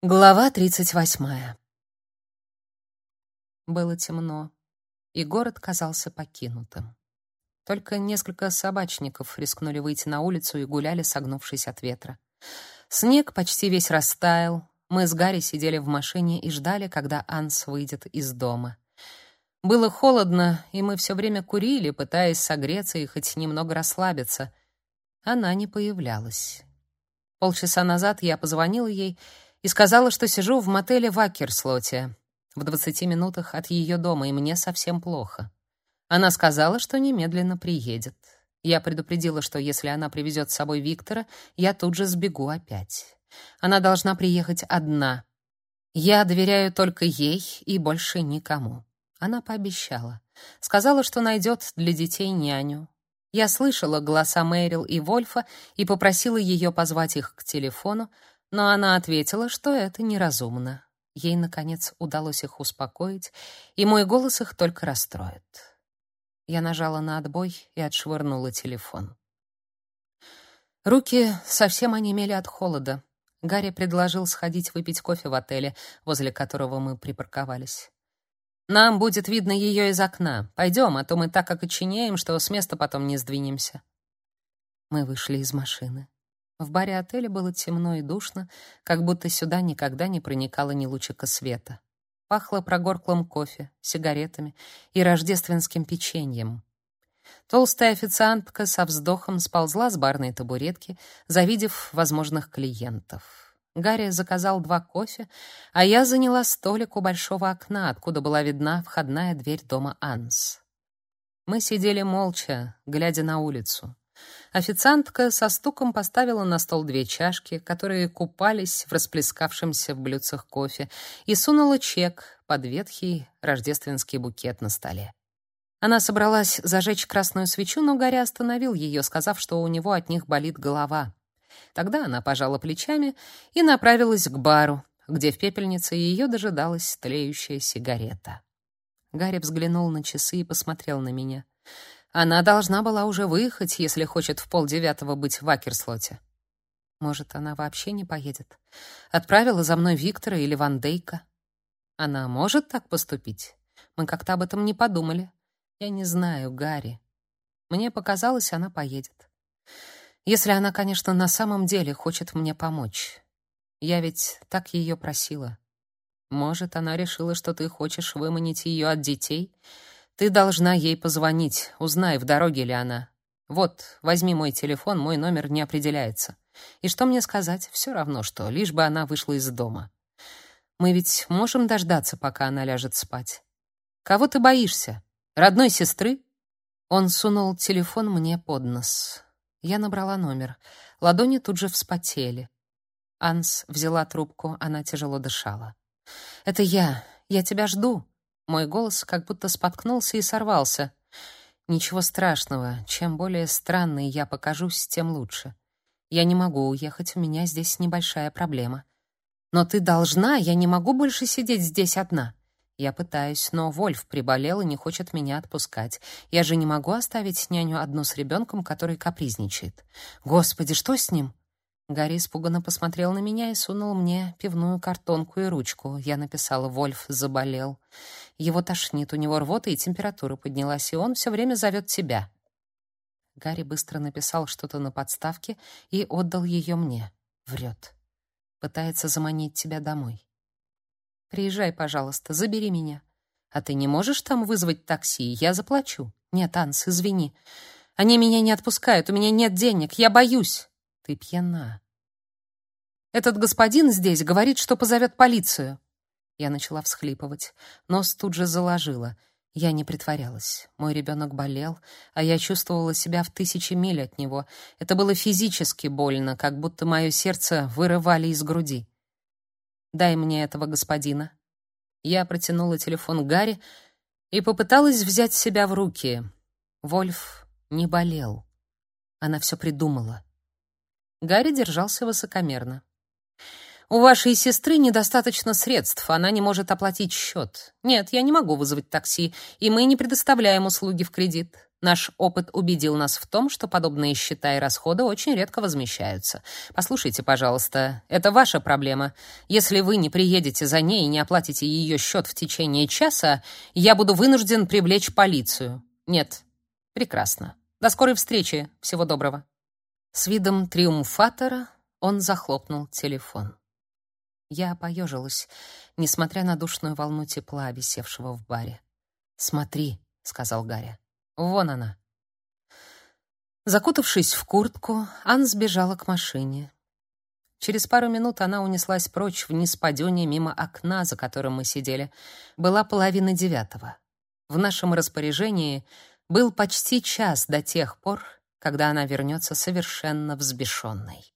Глава тридцать восьмая. Было темно, и город казался покинутым. Только несколько собачников рискнули выйти на улицу и гуляли, согнувшись от ветра. Снег почти весь растаял. Мы с Гарри сидели в машине и ждали, когда Анс выйдет из дома. Было холодно, и мы все время курили, пытаясь согреться и хоть немного расслабиться. Она не появлялась. Полчаса назад я позвонила ей и сказала, что сижу в мотеле в Акерслоте, в 20 минутах от ее дома, и мне совсем плохо. Она сказала, что немедленно приедет. Я предупредила, что если она привезет с собой Виктора, я тут же сбегу опять. Она должна приехать одна. Я доверяю только ей и больше никому. Она пообещала. Сказала, что найдет для детей няню. Я слышала голоса Мэрил и Вольфа и попросила ее позвать их к телефону, но она ответила, что это неразумно. Ей, наконец, удалось их успокоить, и мой голос их только расстроит. Я нажала на отбой и отшвырнула телефон. Руки совсем онемели от холода. Гарри предложил сходить выпить кофе в отеле, возле которого мы припарковались. «Нам будет видно ее из окна. Пойдем, а то мы так окоченеем, что с места потом не сдвинемся». Мы вышли из машины. В баре отеля было темно и душно, как будто сюда никогда не проникало ни лучика света. Пахло прогорклым кофе, сигаретами и рождественским печеньем. Толстая официантка со вздохом сползла с барной табуретки, завидев возможных клиентов. Гарри заказал два кофе, а я заняла столик у большого окна, откуда была видна входная дверь дома Анс. Мы сидели молча, глядя на улицу. Официантка со стуком поставила на стол две чашки, которые купались в расплескавшемся в блюдцах кофе, и сунула чек под ветхий рождественский букет на столе. Она собралась зажечь красную свечу, но Гарри остановил ее, сказав, что у него от них болит голова. Тогда она пожала плечами и направилась к бару, где в пепельнице ее дожидалась тлеющая сигарета. Гарри взглянул на часы и посмотрел на меня. Она должна была уже выехать, если хочет в полдевятого быть в Акерслоте. Может, она вообще не поедет? Отправила за мной Виктора или Ван Дейка? Она может так поступить? Мы как-то об этом не подумали. Я не знаю, Гарри. Мне показалось, она поедет. Если она, конечно, на самом деле хочет мне помочь. Я ведь так ее просила. Может, она решила, что ты хочешь выманить ее от детей — ты должна ей позвонить, узнай, в дороге ли она. Вот, возьми мой телефон, мой номер не определяется. И что мне сказать? Все равно что, лишь бы она вышла из дома. Мы ведь можем дождаться, пока она ляжет спать. Кого ты боишься? Родной сестры? Он сунул телефон мне под нос. Я набрала номер. Ладони тут же вспотели. Анс взяла трубку, она тяжело дышала. Это я. Я тебя жду. Мой голос как будто споткнулся и сорвался. Ничего страшного. Чем более странный я покажусь, тем лучше. Я не могу уехать, у меня здесь небольшая проблема. Но ты должна, я не могу больше сидеть здесь одна. Я пытаюсь, но Вольф приболел и не хочет меня отпускать. Я же не могу оставить няню одну с ребенком, который капризничает. Господи, что с ним? Гарри испуганно посмотрел на меня и сунул мне пивную картонку и ручку. Я написала «Вольф заболел». Его тошнит, у него рвота и температура поднялась, и он все время зовет тебя. Гарри быстро написал что-то на подставке и отдал ее мне. Врет. Пытается заманить тебя домой. Приезжай, пожалуйста, забери меня. А ты не можешь там вызвать такси? Я заплачу. Нет, Анс, извини. Они меня не отпускают, у меня нет денег, я боюсь. Ты пьяна. Этот господин здесь говорит, что позовет полицию. Я начала всхлипывать. Нос тут же заложила. Я не притворялась. Мой ребенок болел, а я чувствовала себя в тысячи миль от него. Это было физически больно, как будто мое сердце вырывали из груди. «Дай мне этого господина». Я протянула телефон Гарри и попыталась взять себя в руки. Вольф не болел. Она все придумала. Гарри держался высокомерно. У вашей сестры недостаточно средств, она не может оплатить счет. Нет, я не могу вызвать такси, и мы не предоставляем услуги в кредит. Наш опыт убедил нас в том, что подобные счета и расходы очень редко возмещаются. Послушайте, пожалуйста, это ваша проблема. Если вы не приедете за ней и не оплатите ее счет в течение часа, я буду вынужден привлечь полицию. Нет. Прекрасно. До скорой встречи. Всего доброго. С видом триумфатора он захлопнул телефон. Я поежилась, несмотря на душную волну тепла, висевшего в баре. «Смотри», — сказал Гарри. Вон она. Закутавшись в куртку, Ан сбежала к машине. Через пару минут она унеслась прочь вниз по дюне мимо окна, за которым мы сидели. Была половина девятого. В нашем распоряжении был почти час до тех пор, когда она вернется совершенно взбешенной.